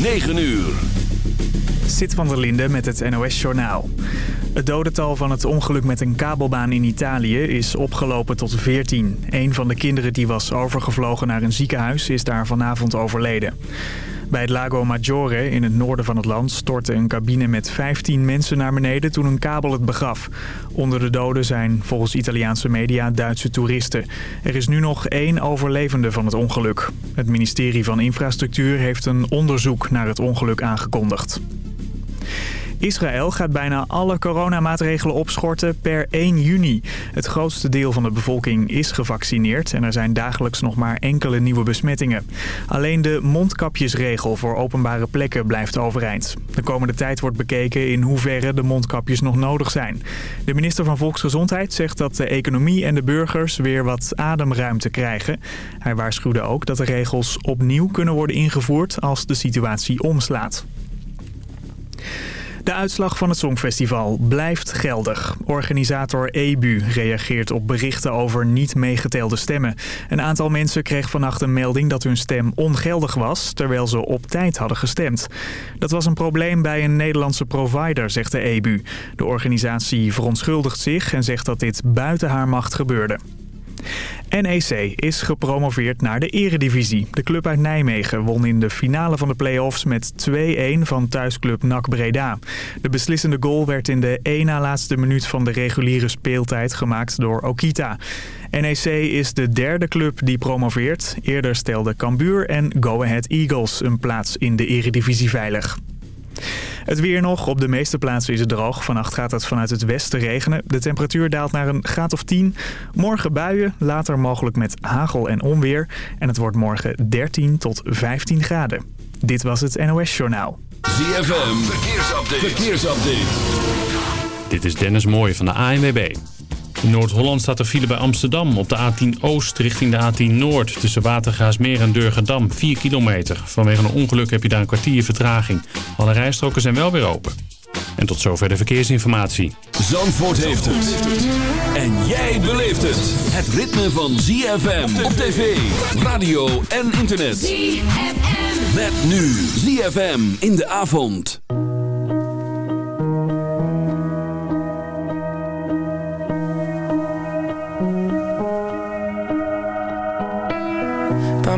9 uur. Zit van der Linde met het NOS-journaal. Het dodental van het ongeluk met een kabelbaan in Italië is opgelopen tot 14. Een van de kinderen die was overgevlogen naar een ziekenhuis is daar vanavond overleden. Bij het Lago Maggiore in het noorden van het land stortte een cabine met 15 mensen naar beneden toen een kabel het begaf. Onder de doden zijn volgens Italiaanse media Duitse toeristen. Er is nu nog één overlevende van het ongeluk. Het ministerie van Infrastructuur heeft een onderzoek naar het ongeluk aangekondigd. Israël gaat bijna alle coronamaatregelen opschorten per 1 juni. Het grootste deel van de bevolking is gevaccineerd en er zijn dagelijks nog maar enkele nieuwe besmettingen. Alleen de mondkapjesregel voor openbare plekken blijft overeind. De komende tijd wordt bekeken in hoeverre de mondkapjes nog nodig zijn. De minister van Volksgezondheid zegt dat de economie en de burgers weer wat ademruimte krijgen. Hij waarschuwde ook dat de regels opnieuw kunnen worden ingevoerd als de situatie omslaat. De uitslag van het Songfestival blijft geldig. Organisator EBU reageert op berichten over niet meegetelde stemmen. Een aantal mensen kreeg vannacht een melding dat hun stem ongeldig was... terwijl ze op tijd hadden gestemd. Dat was een probleem bij een Nederlandse provider, zegt de EBU. De organisatie verontschuldigt zich en zegt dat dit buiten haar macht gebeurde. NEC is gepromoveerd naar de eredivisie. De club uit Nijmegen won in de finale van de play-offs met 2-1 van thuisclub NAC Breda. De beslissende goal werd in de 1 na laatste minuut van de reguliere speeltijd gemaakt door Okita. NEC is de derde club die promoveert. Eerder stelden Cambuur en Go Ahead Eagles een plaats in de eredivisie veilig. Het weer nog. Op de meeste plaatsen is het droog. Vannacht gaat het vanuit het westen regenen. De temperatuur daalt naar een graad of 10. Morgen buien, later mogelijk met hagel en onweer. En het wordt morgen 13 tot 15 graden. Dit was het NOS Journaal. ZFM, verkeersupdate. verkeersupdate. Dit is Dennis Mooij van de ANWB. In Noord-Holland staat er file bij Amsterdam op de A10 Oost richting de A10 Noord. Tussen Watergaasmeer en Durgedam, 4 kilometer. Vanwege een ongeluk heb je daar een kwartier vertraging. Alle rijstroken zijn wel weer open. En tot zover de verkeersinformatie. Zandvoort heeft het. En jij beleeft het. Het ritme van ZFM op tv, radio en internet. ZFM. Met nu ZFM in de avond.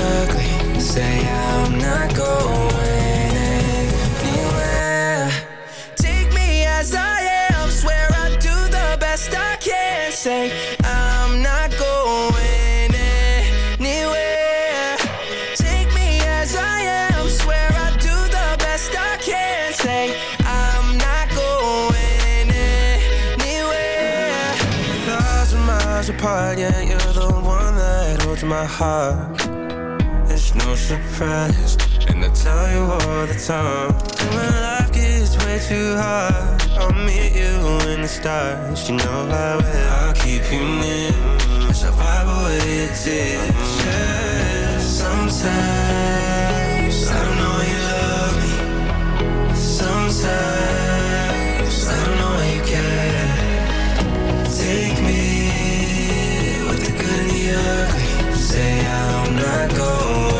ugly Say I'm not going anywhere. Take me as I am. Swear I do the best I can. Say I'm not going anywhere. Take me as I am. Swear I do the best I can. Say I'm not going anywhere. Thousand miles apart Yeah, you're the one that holds my heart no surprise And I tell you all the time when life gets way too hard. I'll meet you in the stars You know I will. I'll keep you near wipe away your tears yeah. Sometimes I don't know you love me. Sometimes I don't know you care. Take me With the ugly. Say I'm not going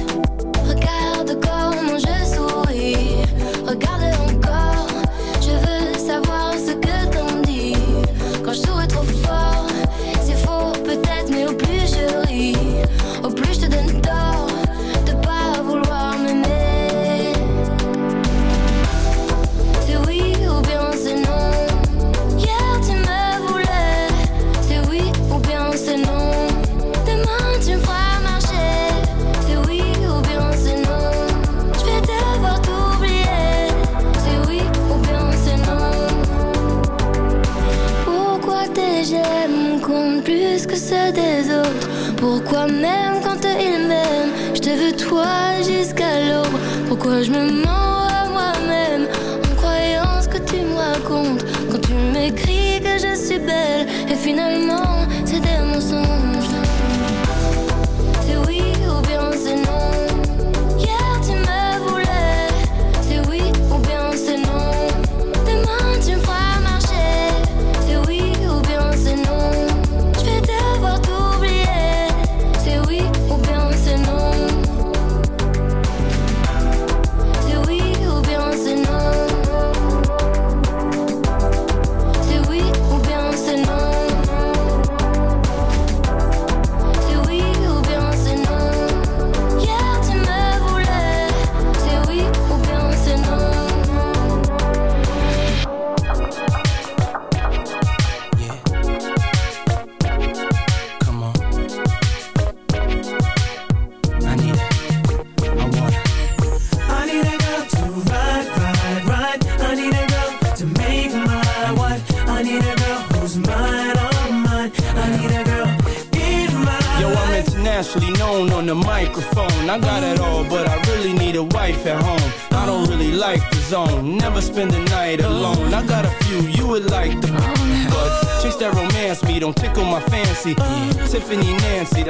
Même quand ils m'aiment, je te veux toi jusqu'à l'aube. Pourquoi je me mens?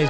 In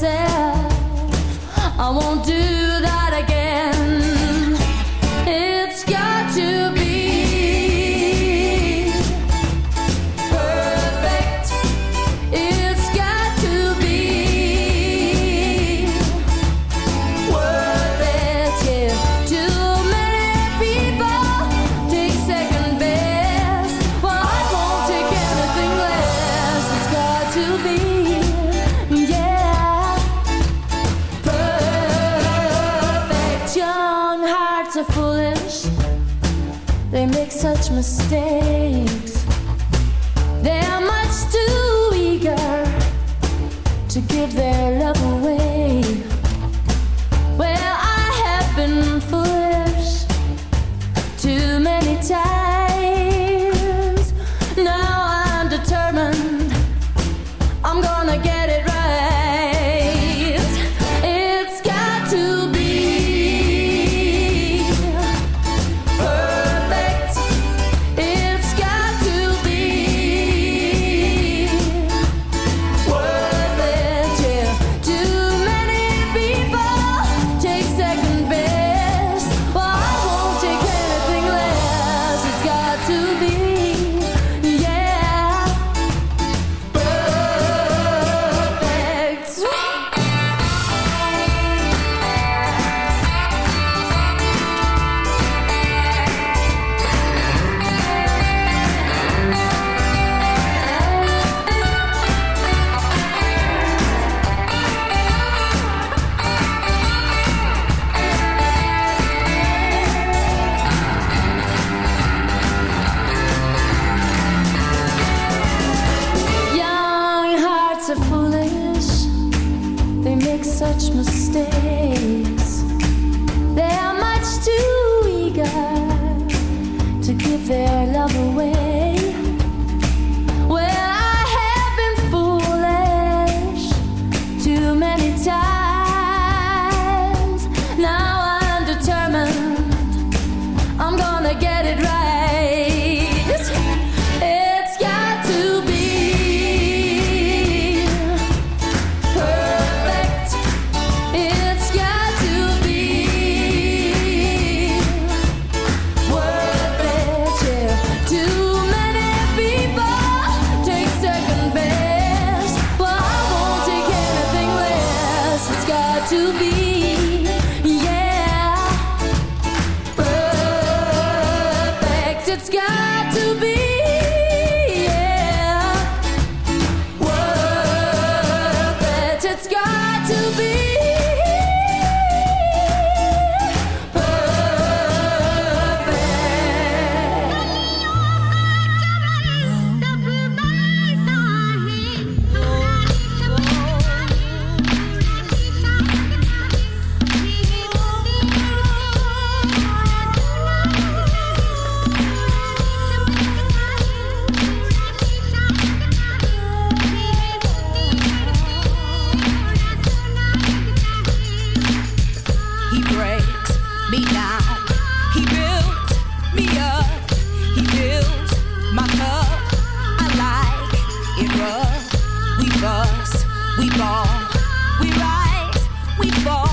Myself. I won't do make we bust, we ball, we rise, we fall.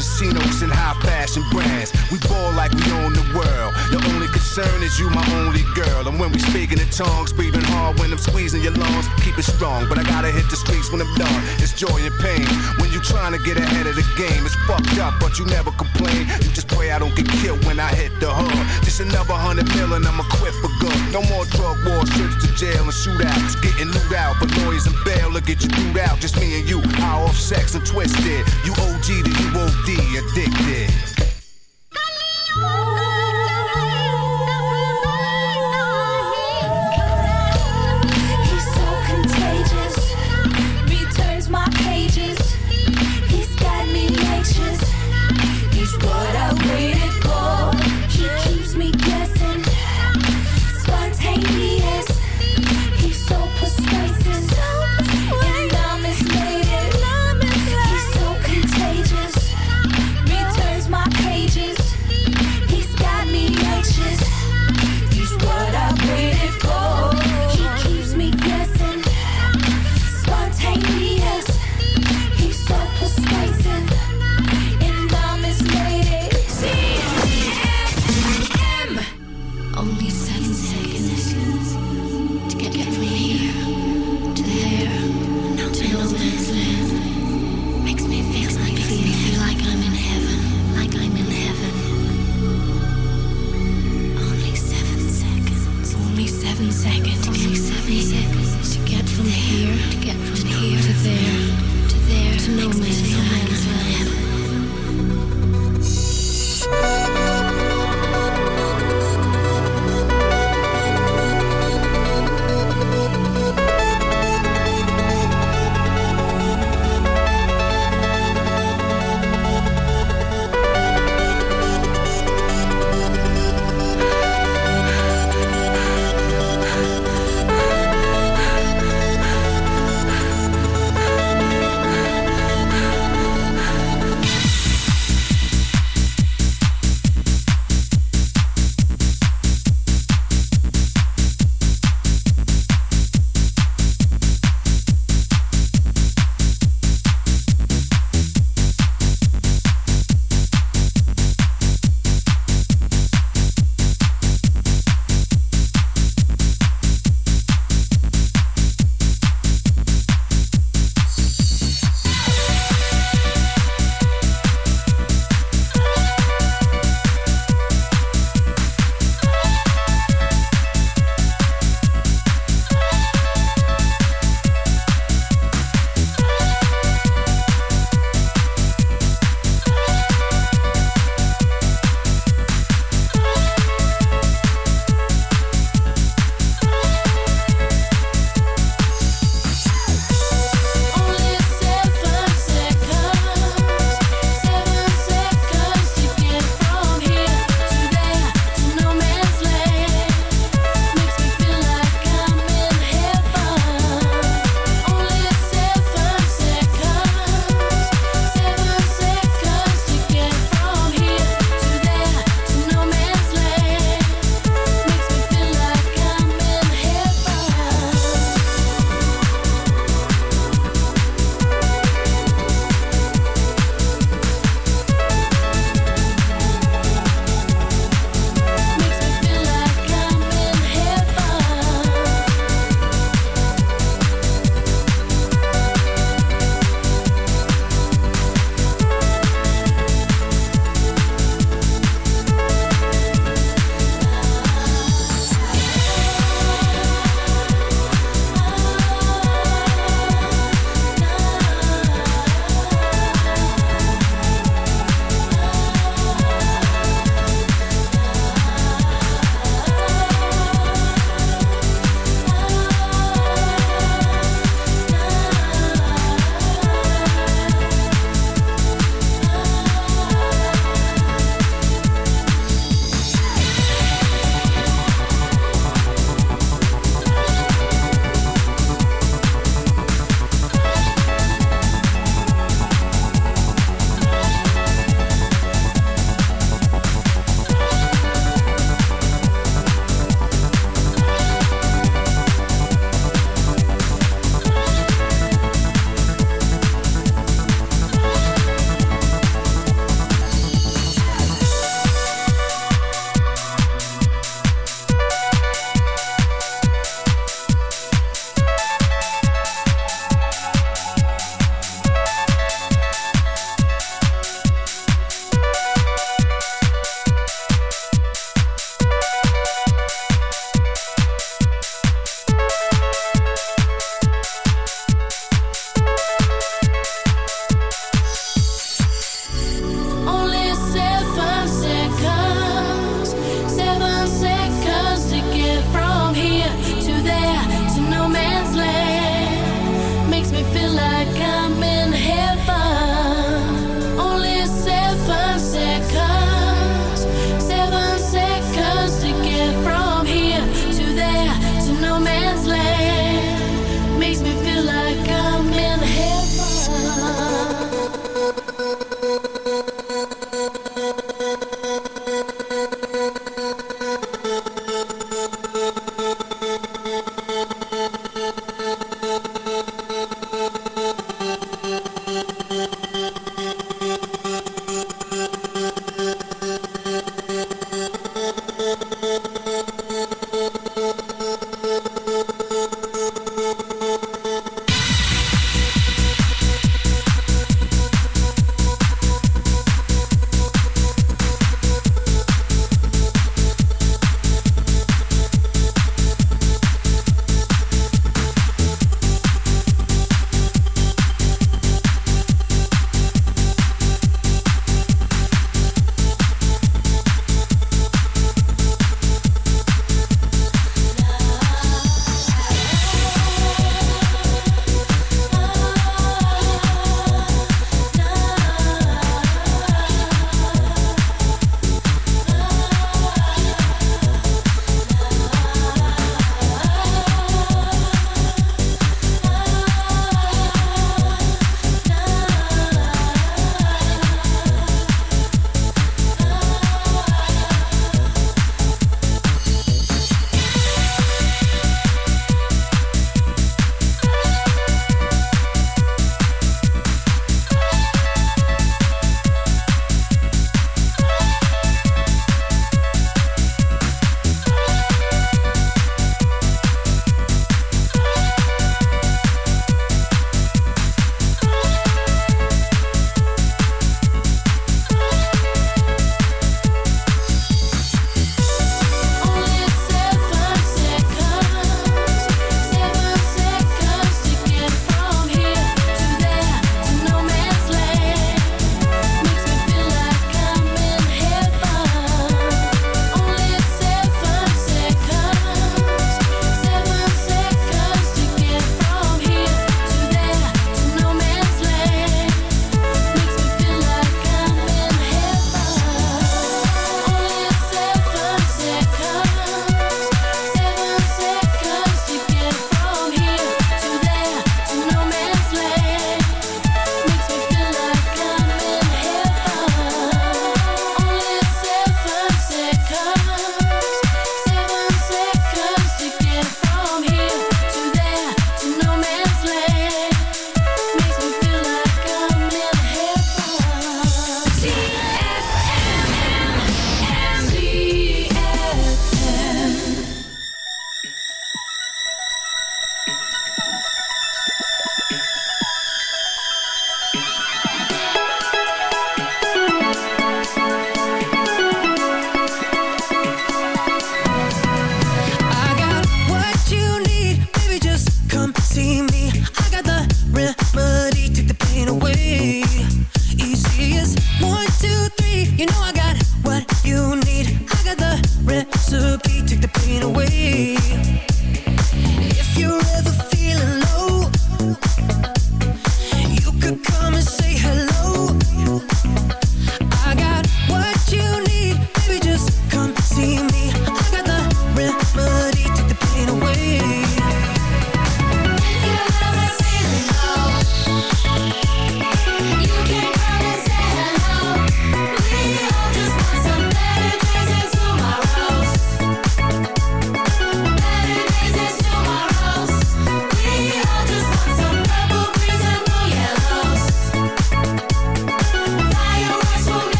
casinos and high fashion brands. We ball like we own the world. The only concern is you my only girl. And when we speaking in tongues, breathing hard when I'm squeezing your lungs, keep it strong. But I gotta hit the streets when I'm done. It's joy and pain. When you trying to get ahead of the game, it's fucked up, but you never complain. You just pray I don't get killed when I hit the hood. Just another hundred million, I'ma quit for good. No more drug wars, trips to jail and shootouts. Getting loot out for lawyers and bail. Look at you dude out, just me and you. High off sex and twisted. You OG to you OD, addicted.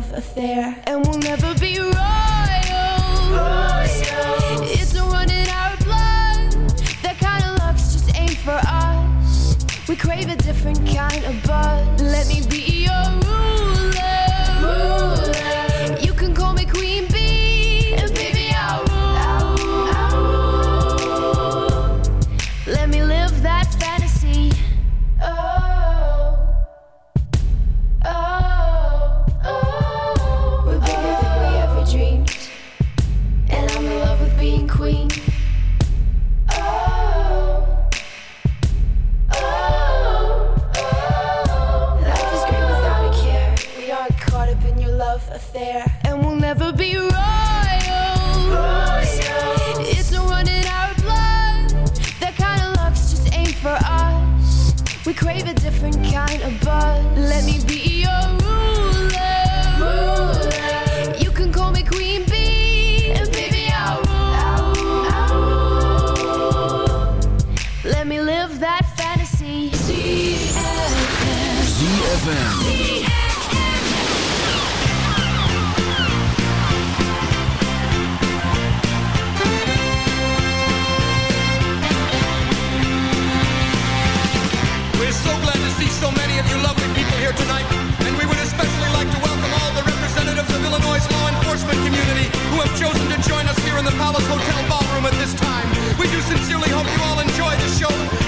love affair, and we'll never be royal. It's Isn't running our blood. That kind of luck's just ain't for us. We crave a different kind of buzz. Let me be your kind of buzz. Let me be hotel ballroom at this time. We do sincerely hope you all enjoy the show.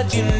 What you